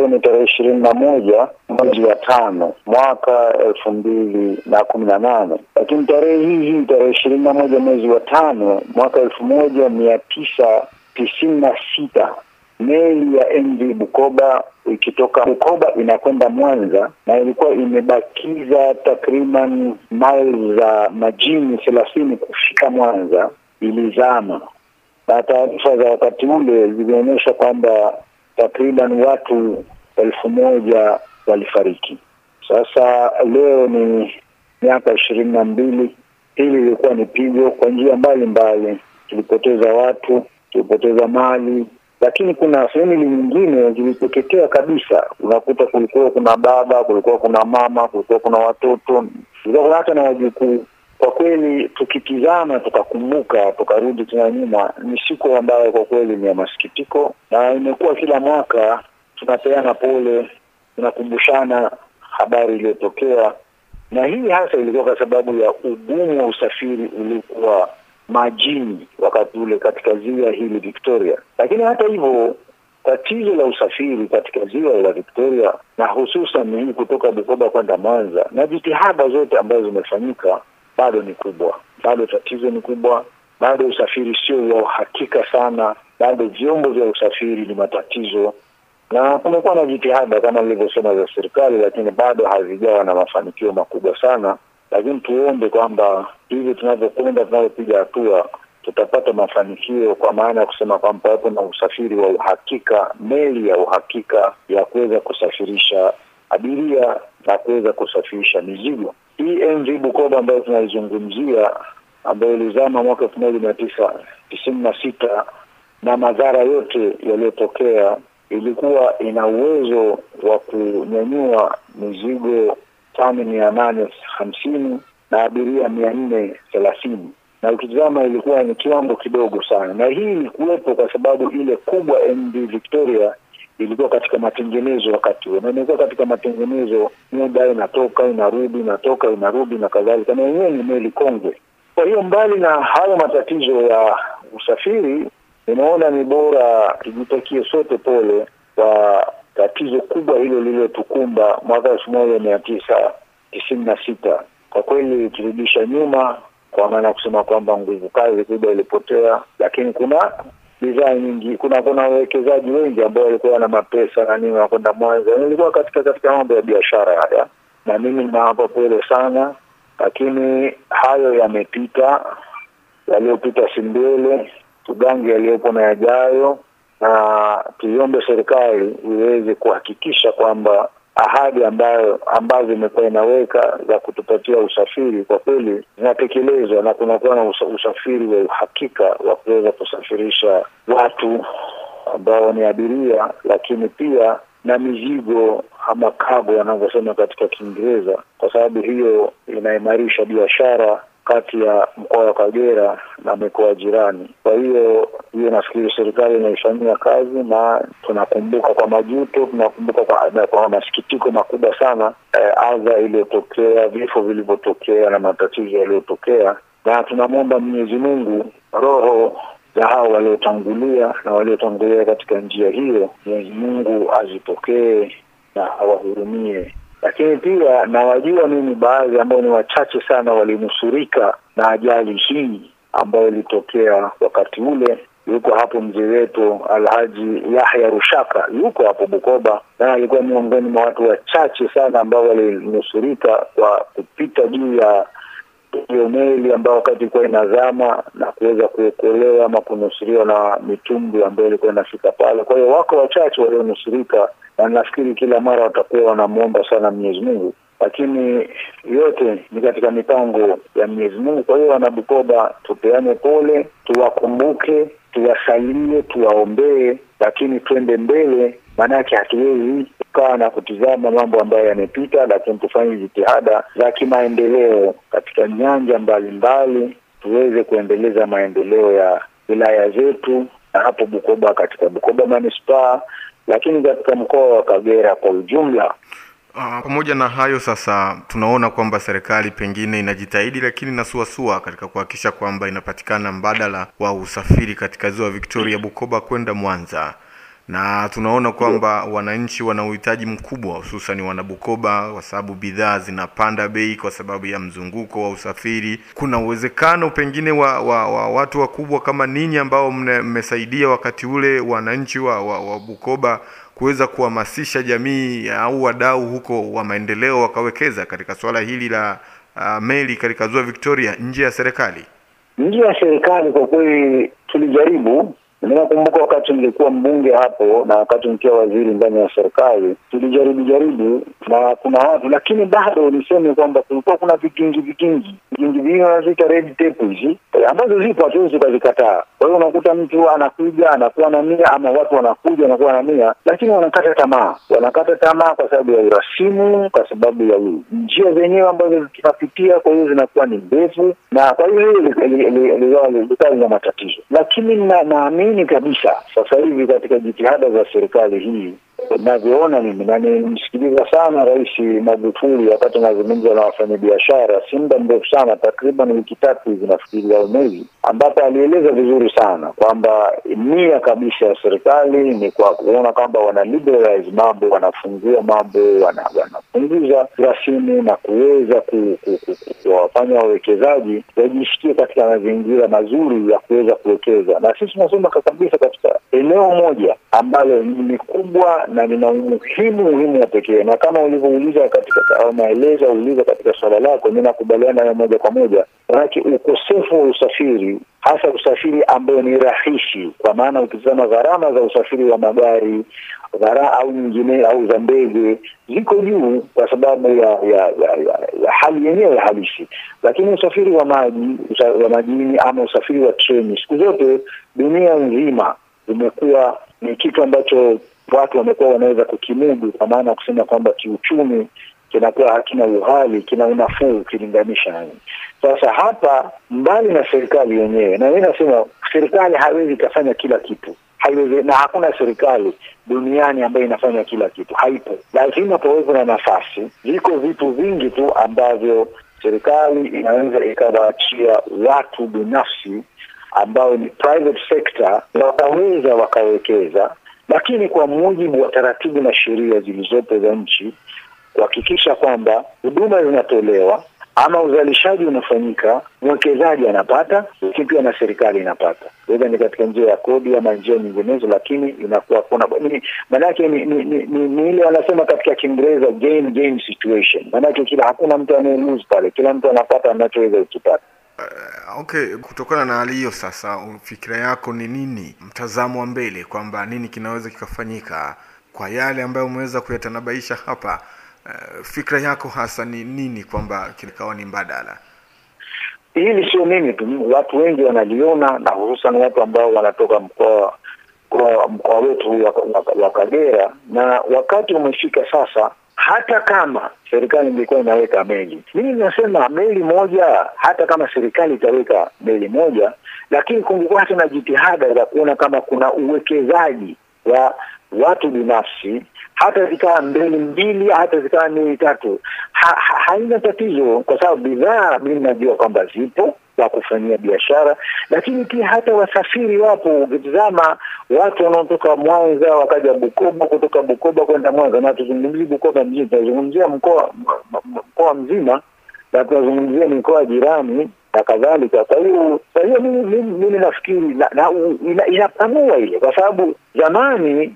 leo ni tarehe ishirini na moja mwezi wa tano mwaka elfu mbili na kumi na nane. Lakini tarehe hii hii tarehe ishirini na moja mwezi wa tano mwaka elfu moja mia tisa tisini na sita meli ya MV Bukoba ikitoka Bukoba inakwenda Mwanza na ilikuwa imebakiza takriban maili za majini thelathini kufika Mwanza, ilizama. Na taarifa za wakati ule zilionyesha kwamba takriban watu elfu moja walifariki. Sasa leo ni miaka ishirini na mbili. Hili lilikuwa ni pigo kwa njia mbalimbali, tulipoteza watu, tulipoteza mali, lakini kuna sehemu nyingine ziliteketea kabisa. Unakuta kulikuwa kuna baba, kulikuwa kuna mama, kulikuwa kuna watoto, kulikuwa kuna hata na wajukuu. Kwa kweli tukitizama, tukakumbuka, tukarudi tena nyuma, ni siku ambayo kwa kweli ni ya masikitiko, na imekuwa kila mwaka tunapeana pole, tunakumbushana habari iliyotokea, na hii hasa ilikuwa kwa sababu ya ugumu wa usafiri uliokuwa majini wakati ule katika ziwa hili Victoria. Lakini hata hivyo tatizo la usafiri katika ziwa la Victoria na hususan hii kutoka Bukoba kwenda Mwanza na jitihada zote ambazo zimefanyika bado ni kubwa, bado tatizo ni kubwa, bado usafiri sio wa uhakika sana, bado vyombo vya usafiri ni matatizo, na kumekuwa na jitihada kama nilivyosema za serikali, lakini bado hazijawa na mafanikio makubwa sana. Lakini tuombe kwamba hivi tunavyokwenda tunavyopiga hatua tutapata mafanikio, kwa maana ya kusema kwamba wapo na usafiri wa uhakika, meli ya uhakika ya kuweza kusafirisha abiria na kuweza kusafirisha mizigo. Hii MV Bukoba ambayo tunaizungumzia ambayo ilizama mwaka elfu moja mia tisa tisini na sita na madhara yote yaliyotokea, ilikuwa ina uwezo wa kunyanyua mizigo tani mia nane hamsini na abiria mia nne thelathini. Na ukitizama ilikuwa ni kiwango kidogo sana, na hii ilikuwepo kwa sababu ile kubwa MV Victoria ilikuwa katika matengenezo wakati huo, na imekuwa katika matengenezo, muda inatoka inarudi, inatoka inarudi na kadhalika, na yenyewe ni meli kongwe. Kwa hiyo mbali na hayo matatizo ya usafiri, inaona ni bora tujitakie sote pole kwa tatizo kubwa hilo lililotukumba mwaka elfu moja mia tisa tisini na sita. Kwa kweli turudisha nyuma, kwa maana ya kusema kwamba nguvu kazi kubwa ilipotea, lakini kuna bidhaa nyingi, kuna kuna wawekezaji wengi ambao walikuwa na mapesa na nini wanakwenda Mwanza. Nilikuwa katika katika mambo ya biashara haya, na mimi ninawapa pole sana, lakini hayo yamepita, yaliyopita si mbele, tugange yaliyopo na yajayo na tuiombe serikali iweze kuhakikisha kwamba ahadi ambayo ambazo imekuwa inaweka za kutupatia usafiri kwa kweli zinatekelezwa na kunakuwa na usafiri wa uhakika wa kuweza kusafirisha watu ambao ni abiria, lakini pia na mizigo ama kago wanavyosema katika Kiingereza, kwa sababu hiyo inaimarisha biashara kati ya mkoa wa Kagera na mikoa jirani. Kwa hiyo hiyo nafikiri serikali inaifanyia kazi, na tunakumbuka kwa majuto, tunakumbuka kwa, kwa masikitiko makubwa sana eh, adha iliyotokea, vifo vilivyotokea na matatizo yaliyotokea, na tunamwomba Mwenyezi Mungu roho za hao waliotangulia na waliotangulia katika njia hiyo, Mwenyezi Mungu azipokee na awahurumie lakini pia nawajua mimi baadhi ambao ni wachache sana walinusurika na ajali hii ambayo ilitokea wakati ule. Yuko hapo mzee wetu Alhaji Yahya Rushaka, yuko hapo Bukoba, na alikuwa miongoni mwa watu wachache sana ambao walinusurika kwa kupita juu ya hiyo meli ambayo wakati ilikuwa inazama na kuweza kuokolewa ama kunusuriwa na mitumbwi ambayo ilikuwa inafika pale. Kwa hiyo wako wachache walionusurika na nafikiri kila mara watakuwa wanamwomba sana Mwenyezi Mungu, lakini yote ni katika mipango ya Mwenyezi Mungu. Kwa hiyo wana Bukoba, tupeane pole, tuwakumbuke, tuwasalie, tuwaombee, lakini twende mbele, maanake hatuwezi kukaa na kutizama mambo ambayo yamepita, lakini tufanye jitihada za kimaendeleo katika nyanja mbalimbali, tuweze kuendeleza maendeleo ya wilaya zetu, na hapo Bukoba, katika Bukoba manispaa lakini katika mkoa wa Kagera kwa ujumla. Uh, pamoja na hayo sasa, tunaona kwamba serikali pengine inajitahidi, lakini inasuasua katika kuhakikisha kwamba inapatikana mbadala wa usafiri katika ziwa Victoria, Bukoba kwenda Mwanza. Na tunaona kwamba wananchi wana uhitaji mkubwa, hususan wanabukoba, kwa sababu bidhaa zinapanda bei kwa sababu ya mzunguko wa usafiri. Kuna uwezekano pengine wa, wa, wa watu wakubwa kama ninyi ambao mmesaidia wakati ule wananchi wa, wa, wa Bukoba kuweza kuhamasisha jamii au wadau huko wa maendeleo wakawekeza katika swala hili la uh, meli katika ziwa Victoria nje ya serikali? Nje ya serikali, kwa kweli tulijaribu Ninakumbuka wakati nilikuwa mbunge hapo na wakati nikiwa waziri ndani ya serikali tulijaribu jaribu, na kuna watu lakini bado niseme kwamba kulikuwa kuna vikingi vikingi vikingi vingi wanaziita red tape hizi ambazo zipo, hatuwezi ukazikataa. Kwa hiyo unakuta mtu anakuja anakuwa na mia ama watu wanakuja wanakuwa na mia lakini wanakata tamaa, wanakata tamaa kwa sababu ya urasimu, kwa sababu ya njia zenyewe ambazo tunapitia, kwa hiyo zinakuwa ni ndefu, na kwa hiyo hiyo likawa lina matatizo, lakini naamini kabisa sasa hivi katika jitihada za serikali hii navyoona mimi na nimsikiliza sana Rais Magufuli wakati anazungumza na wafanyabiashara, si muda mrefu sana, takriban wiki tatu hivi nafikiri au mwezi, ambapo alieleza vizuri sana kwamba nia kabisa ya serikali ni kwa kuona kwamba wana liberalize mambo, wanafungua mambo, wanapunguza rasimu na kuweza kuwafanya wawekezaji wajisikie katika mazingira mazuri ya kuweza kuwekeza, na sisi tunasema kabisa katika eneo moja ambalo ni kubwa na lina umuhimu muhimu wa pekee, na kama ulivyouliza katika au maelezo uliza katika swala lako, mimi nakubaliana nayo moja kwa moja, manake ukosefu wa usafiri, hasa usafiri ambayo ni rahisi, kwa maana ukitizama gharama za usafiri wa magari gharama au nyingine au za ndege ziko juu kwa sababu ya ya, ya, ya, ya hali yenyewe ya halisi, lakini usafiri wa maji wa majini ama usafiri wa treni siku zote dunia nzima imekuwa ni kitu ambacho watu wamekuwa wanaweza kukimudu, kwa maana kusema kwamba kiuchumi kinakuwa hakina uhali, kina unafuu ukilinganisha sasa. Hapa mbali na serikali yenyewe, na mimi nasema serikali haiwezi ikafanya kila kitu, haiwezi, na hakuna serikali duniani ambayo inafanya kila kitu, haipo. Lazima pawepo na nafasi. Viko vitu vingi tu ambavyo serikali inaweza ikawaachia watu binafsi ambao ni private sector, na wakaweza wakawekeza lakini kwa mujibu wa taratibu na sheria zilizopo za nchi kuhakikisha kwamba huduma zinatolewa ama uzalishaji unafanyika, mwekezaji anapata, lakini pia na serikali inapata, weza ni katika njia ya kodi ama njia nyinginezo, lakini inakuwa kuna maanake ni, ni, ni, ni, ni ile wanasema katika Kiingereza situation, maanake kila hakuna mtu anayelose pale, kila mtu anapata anachoweza kukipata. Uh, okay, kutokana na hali hiyo sasa, fikira yako ni nini, mtazamo wa mbele kwamba nini kinaweza kikafanyika kwa yale ambayo umeweza kuyatanabaisha hapa? Uh, fikra yako hasa ni nini kwamba kilikawa ni mbadala? Hili sio mimi tu, watu wengi wanaliona, na hususan watu ambao wanatoka mkoa mkoa wetu wa Kagera, na wakati umefika sasa hata kama serikali ilikuwa inaweka meli, mimi nasema meli moja, hata kama serikali itaweka meli moja, lakini kungekuwa na jitihada za kuona kama kuna uwekezaji wa watu binafsi, hata zikawa meli mbili, hata zikawa meli tatu, ha, ha, haina tatizo, kwa sababu bidhaa mimi najua kwamba zipo za kufanyia biashara, lakini pia hata wasafiri wapo. Ukitizama watu wanaotoka Mwanza wakaja Bukoba, kutoka Bukoba kwenda Mwanza, na tuzungumzie Bukoba mjini, tunazungumzia mkoa mkoa mzima na tunazungumzia mikoa jirani na kadhalika. Kwa hiyo kwa hiyo mimi nafikiri na, na, ina, inapanua ile, kwa sababu zamani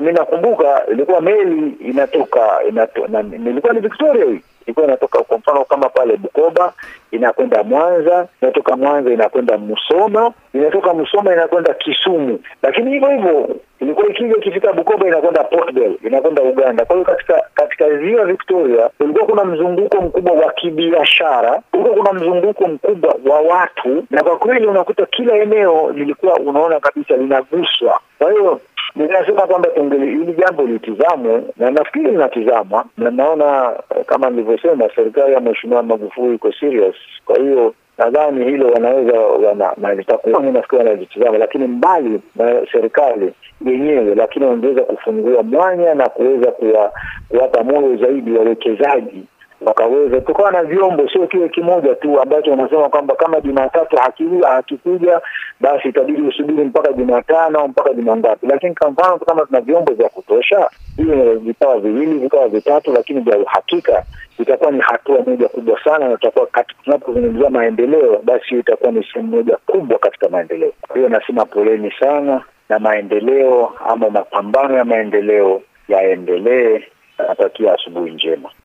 mi nakumbuka ilikuwa meli inatoka inato, na, nilikuwa ni Victoria hii ilikuwa inatoka kwa mfano kama pale Bukoba inakwenda Mwanza, inatoka Mwanza inakwenda Musoma, inatoka Musoma inakwenda Kisumu, lakini hivyo hivyo ilikuwa ikija ikifika Bukoba inakwenda Portbel, inakwenda Uganda. Kwa hiyo katika katika ziwa Victoria kulikuwa kuna mzunguko mkubwa wa kibiashara, kulikuwa kuna mzunguko mkubwa wa watu, na kwa kweli unakuta kila eneo lilikuwa unaona kabisa linaguswa. Kwa hiyo ninasema kwamba hili jambo litizamwe, na nafikiri linatizamwa, na naona kama nilivyosema, serikali ya Mheshimiwa Magufuli iko serious. Kwa hiyo nadhani hilo wanaweza wana, na litakuwa nafikiri wanalitizama, lakini mbali na serikali yenyewe, lakini wangeweza kufungua mwanya na kuweza kuwapa moyo zaidi wawekezaji wakaweza tukawa na vyombo, sio kiwe kimoja tu ambacho unasema kwamba kama Jumatatu hakikuja basi itabidi usubiri mpaka Jumatano mpaka juma ngapi. Lakini kwa mfano kama tuna vyombo vya kutosha, hiyo vikawa viwili vikawa vitatu, lakini vya uhakika itakuwa ni hatua moja kubwa sana, na tutakuwa tunapozungumzia maendeleo, basi itakuwa ni sehemu moja kubwa katika maendeleo. Kwa hiyo nasema poleni sana, na maendeleo ama mapambano ya maendeleo yaendelee. Natakia asubuhi njema.